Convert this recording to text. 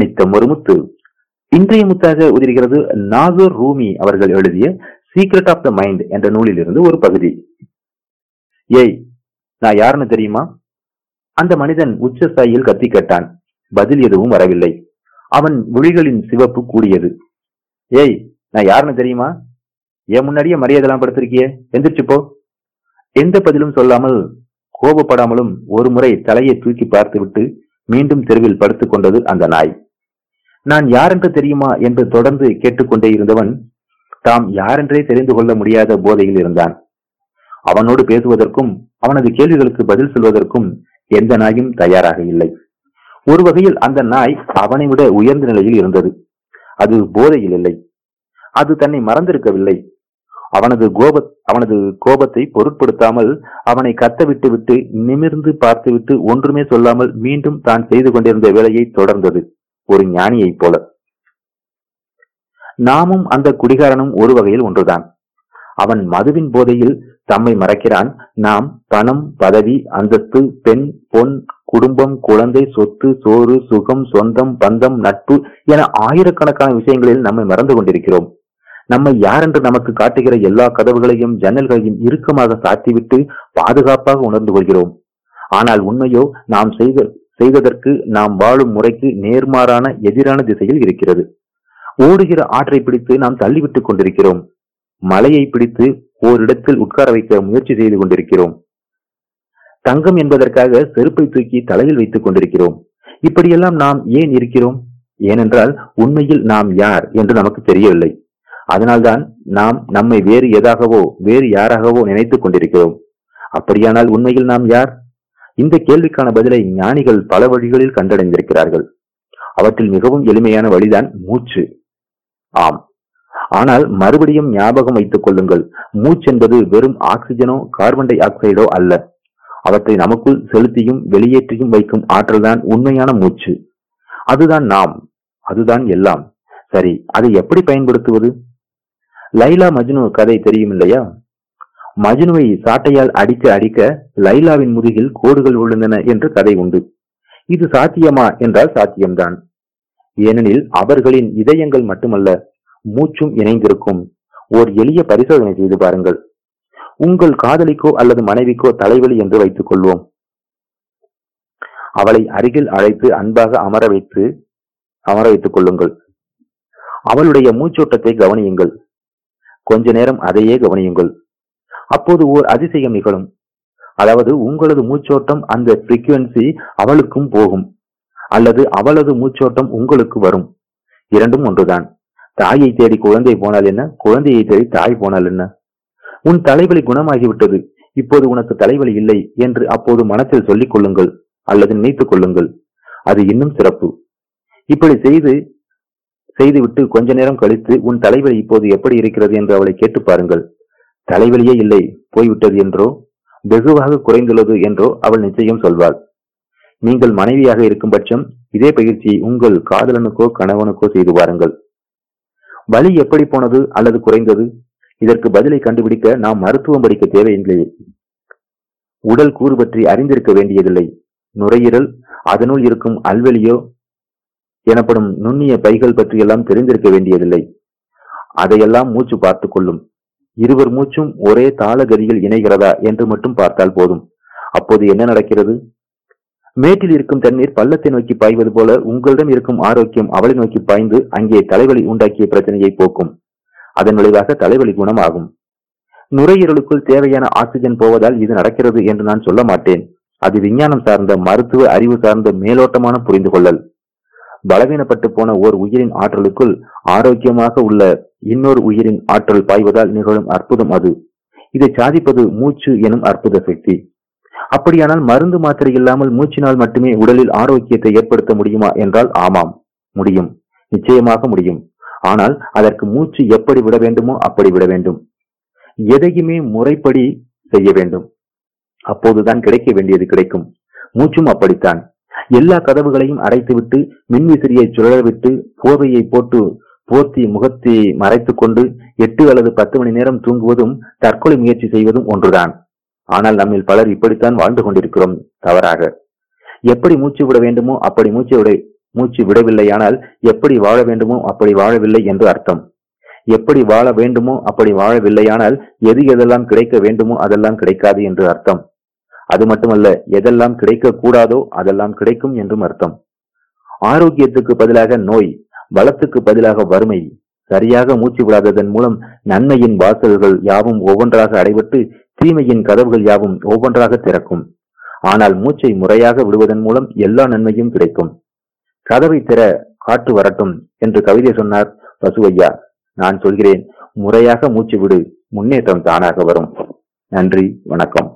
நித்தம் ஒரு முத்து இன்றைய முத்தாக உதிர்கிறது நாகூர் ரூமி அவர்கள் எழுதிய சீக்ரெட் ஆஃப் த மைண்ட் என்ற நூலில் இருந்து ஒரு பகுதி. ஏய் நான் யாருன்னு தெரியுமா? அந்த மனிதன் உச்ச சாயில் கத்தி கேட்டான். பதில் எதுவும் வரவில்லை. அவன் விழிகளின் சிவப்பு கூடியது. ஏய் நான் யாருன்னு தெரியுமா? என் முன்னாடியே மரியாதைலாம் படுத்திருக்கியே. எந்திரிச்சுப்போ எந்த பதிலும் சொல்லாமல் கோபப்படாமலும் ஒரு முறை தலையை தூக்கி பார்த்துவிட்டு மீண்டும் தெருவில் படுத்துக் கொண்டது அந்த நாய். நான் யாரென்று தெரியுமா என்று தொடர்ந்து கேட்டுக்கொண்டே இருந்தவன் தாம் யாரென்றே தெரிந்து கொள்ள முடியாத போதையில் இருந்தான். அவனோடு பேசுவதற்கும் அவனது கேள்விகளுக்கு பதில் சொல்வதற்கும் எந்த நாயும் தயாராக இல்லை. ஒரு வகையில் அந்த நாய் அவனை விட உயர்ந்த நிலையில் இருந்தது. அது போதையில் இல்லை. அது தன்னை மறந்திருக்கவில்லை. அவனது கோப அவனது கோபத்தை பொருட்படுத்தாமல் அவனை கத்த விட்டு நிமிர்ந்து பார்த்துவிட்டு ஒன்றுமே சொல்லாமல் மீண்டும் தான் செய்து கொண்டிருந்த வேலையை தொடர்ந்தது. ஒரு ஞானியைப் போல. நாமும் அந்த குடிகாரனும் ஒரு வகையில் ஒன்றுதான். அவன் மதுவின் போதையில் தம்மை மறக்கிறான். நாம் பணம் பதவி அந்தஸ்து பெண் பொன் குடும்பம் குழந்தை சொத்து சோறு சுகம் சொந்தம் பந்தம் நட்பு என ஆயிரக்கணக்கான விஷயங்களில் நம்மை மறந்து கொண்டிருக்கிறோம். நம்மை யாரென்று நமக்கு காட்டுகிற எல்லா கதவுகளையும் ஜன்னல்களையும் இறுக்கமாக சாத்திவிட்டு பாதுகாப்பாக உணர்ந்து கொள்கிறோம். ஆனால் உண்மையோ நாம் செய்த செய்வதற்கு நாம் வாழும் முறைக்கு நேர்மாறான எதிரான திசையில் இருக்கிறது. ஓடுகிற ஆற்றை பிடித்து நாம் தள்ளிவிட்டுக் கொண்டிருக்கிறோம். மலையை பிடித்து ஓரிடத்தில் உட்கார வைக்க முயற்சி செய்து கொண்டிருக்கிறோம். தங்கம் என்பதற்காக செருப்பை தூக்கி தலையில் வைத்துக் கொண்டிருக்கிறோம். இப்படியெல்லாம் நாம் ஏன் இருக்கிறோம்? ஏனென்றால் உண்மையில் நாம் யார் என்று நமக்கு தெரியவில்லை. அதனால்தான் நாம் நம்மை வேறு எதாகவோ வேறு யாராகவோ நினைத்துக் கொண்டிருக்கிறோம். அப்படியானால் உண்மையில் நாம் யார்? இந்த கேள்விக்கான பதிலை ஞானிகள் பல வழிகளில் கண்டடைந்திருக்கிறார்கள். அவற்றில் மிகவும் எளிமையான வழிதான் மூச்சு. ஆம். ஆனால் மறுபடியும் ஞாபகம் வைத்துக் கொள்ளுங்கள். மூச்சு என்பது வெறும் ஆக்சிஜனோ கார்பன் டை ஆக்சைடோ அல்ல. அவற்றை நமக்குள் செலுத்தியும் வெளியேற்றியும் வைக்கும் ஆற்றல்தான் உண்மையான மூச்சு. அதுதான் நாம். அதுதான் எல்லாம். சரி அதை எப்படி பயன்படுத்துவது? லைலா மஜ்னு கதை தெரியும் இல்லையா மஜ்னுவை சாட்டையால் அடிக்க அடிக்க லைலாவின் முதுகில் கோடுகள் விழுந்தன என்று கதை உண்டு. இது சாத்தியமா என்றால் சாத்தியம்தான். ஏனெனில் அவர்களின் இதயங்கள் மட்டுமல்ல மூச்சும் இணைந்திருக்கும். ஓர் எளிய பரிசோதனை செய்து பாருங்கள். உங்கள் காதலிக்கோ அல்லது மனைவிக்கோ தலைவலி என்று வைத்துக் கொள்வோம். அவளை அருகில் அழைத்து அன்பாக அமர வைத்து அமர வைத்துக் கொள்ளுங்கள். அவளுடைய மூச்சோட்டத்தை கவனியுங்கள். கொஞ்ச நேரம் அதையே கவனியுங்கள். அப்போது ஓர் அதிசயம் நிகழும். அதாவது உங்களது மூச்சோட்டம் அந்த frequency அவளுக்கும் போகும். அல்லது அவளது மூச்சோட்டம் உங்களுக்கு வரும். இரண்டும் ஒன்றுதான். தாயை தேடி குழந்தை போனால் என்ன? குழந்தையை தேடி தாய் போனால் என்ன? உன் தலைவலி குணமாகிவிட்டது. இப்போது உனக்கு தலைவலி இல்லை என்று அப்போது மனத்தில் சொல்லிக் கொள்ளுங்கள் அல்லது நினைத்துக் கொள்ளுங்கள். அது இன்னும் சிறப்பு. இப்படி செய்து செய்துவிட்டு கொஞ்ச நேரம் கழித்து உன் தலைவலி இப்போது எப்படி இருக்கிறது என்று அவளை கேட்டு பாருங்கள். தலைவலியே இல்லை போய்விட்டது என்றோ? வெகுவாக குறைந்துள்ளது என்றோ அவள் நிச்சயம் சொல்வாள். நீங்கள் மனைவியாக இருக்கும் பட்சம் இதே பயிற்சியை உங்கள் காதலனுக்கோ கணவனுக்கோ செய்து பாருங்கள் வலி எப்படி போனது அல்லது குறைந்தது? இதற்கு பதிலை கண்டுபிடிக்க நாம் மருத்துவம் படிக்க தேவையில்லை. உடல் கூறு பற்றி அறிந்திருக்க வேண்டியதில்லை. நுரையீரல் அதனுள் இருக்கும் அல்வெளியோ எனப்படும் நுண்ணிய பைகள் பற்றியெல்லாம் தெரிந்திருக்க வேண்டியதில்லை. அதையெல்லாம் மூச்சு பார்த்துக் கொள்ளும். இருவர் மூச்சும் ஒரே தாள கதியில் இணைகிறதா என்று மட்டும் பார்த்தால் போதும். அப்போது என்ன நடக்கிறது? மேட்டில் இருக்கும் தண்ணீர் பள்ளத்தை நோக்கி பாய்வது போல உங்களிடம் இருக்கும் ஆரோக்கியம் அவளை நோக்கி பாய்ந்து அங்கே தலைவலி உண்டாக்கிய பிரச்சனையை போக்கும். அதன் விளைவாக தலைவலி குணமாகும். நுரையீரலுக்குள் தேவையான ஆக்சிஜன் போவதால் இது நடக்கிறது என்று நான் சொல்ல மாட்டேன். அது விஞ்ஞானம் சார்ந்த மருத்துவ அறிவு சார்ந்த மேலோட்டமான புரிந்து கொள்ளல் பலவீனப்பட்டு போன ஓர் உயிரின் ஆற்றலுக்குள் ஆரோக்கியமாக உள்ள இன்னொரு உயிரின் ஆற்றல் பாய்வதால் நிகழும் அற்புதம் அது. இதை சாதிப்பது மூச்சு எனும் அற்புத சக்தி. அப்படியானால் மருந்து மாத்திரை இல்லாமல் மூச்சினால் மட்டுமே உடலில் ஆரோக்கியத்தை ஏற்படுத்த முடியுமா என்றால் ஆமாம் முடியும். நிச்சயமாக முடியும். ஆனால் அதற்கு மூச்சு எப்படி விட வேண்டுமோ அப்படி விட வேண்டும். எதையுமே முறைப்படி செய்ய வேண்டும். அப்போதுதான் கிடைக்க வேண்டியது கிடைக்கும். மூச்சும் அப்படித்தான். எல்லா கதவுகளையும் அடைத்துவிட்டு மின்விசிறியை சுழலவிட்டு போர்வையை போட்டு போர்த்தி முகத்தை மறைத்துக் கொண்டு எட்டு அல்லது பத்து மணி நேரம் தூங்குவதும் தற்கொலை முயற்சி செய்வதும் ஒன்றுதான். ஆனால் நம்மில் பலர் இப்படித்தான் வாழ்ந்து கொண்டிருக்கிறோம் தவறாக. எப்படி மூச்சு விட வேண்டுமோ அப்படி மூச்சு விட மூச்சு விடவில்லையானால் எப்படி வாழ வேண்டுமோ அப்படி வாழவில்லை என்று அர்த்தம். எப்படி வாழ வேண்டுமோ அப்படி வாழவில்லையானால் எது எதெல்லாம் கிடைக்க வேண்டுமோ அதெல்லாம் கிடைக்காது என்று அர்த்தம். அது மட்டுமல்ல எதெல்லாம் கிடைக்க கூடாதோ அதெல்லாம் கிடைக்கும் என்றும் அர்த்தம். ஆரோக்கியத்துக்கு பதிலாக நோய் பலத்துக்கு பதிலாக வறுமை சரியாக மூச்சு விடாததன் மூலம் நன்மையின் வாசல்கள் யாவும் ஒவ்வொன்றாக அடைபட்டு தீமையின் கதவுகள் யாவும் ஒவ்வொன்றாக திறக்கும். ஆனால் மூச்சை முறையாக விடுவதன் மூலம் எல்லா நன்மையும் கிடைக்கும். கதவை திற காற்று வரட்டும் என்று கவிதை சொன்னார் பசுவையா நான் சொல்கிறேன் முறையாக மூச்சு விடு முன்னேற்றம் தானாக வரும். நன்றி வணக்கம்.